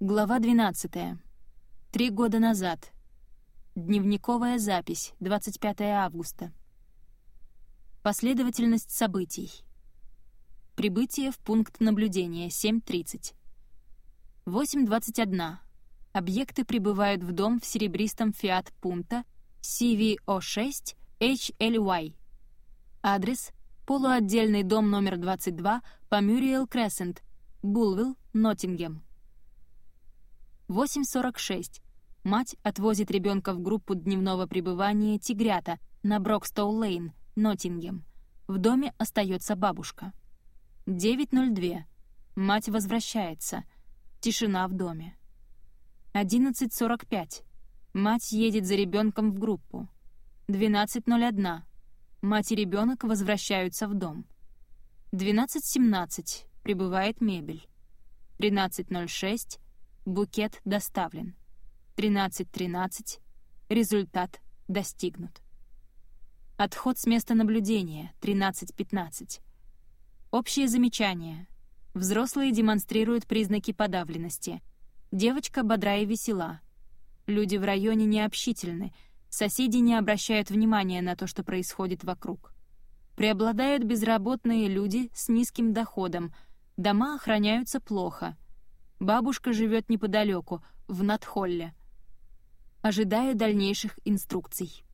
Глава 12. Три года назад. Дневниковая запись, 25 августа. Последовательность событий. Прибытие в пункт наблюдения, 7.30. 8.21. Объекты прибывают в дом в серебристом Fiat Punto CVO6 HLY. Адрес — полуотдельный дом номер 22 по Мюриэл Крессент, Булвилл, Ноттингем. 8.46. Мать отвозит ребенка в группу дневного пребывания «Тигрята» на Брокстоу-Лейн, Ноттингем. В доме остается бабушка. 9.02. Мать возвращается. Тишина в доме. 11.45. Мать едет за ребенком в группу. 12.01. Мать и ребенок возвращаются в дом. 12.17. Прибывает мебель. 13.06. Букет доставлен. 13.13. Результат достигнут. Отход с места наблюдения. 13.15. Общее замечание. Взрослые демонстрируют признаки подавленности. Девочка бодра и весела. Люди в районе необщительны. Соседи не обращают внимания на то, что происходит вокруг. Преобладают безработные люди с низким доходом. Дома охраняются плохо — Бабушка живет неподалеку, в Надхолле. Ожидаю дальнейших инструкций.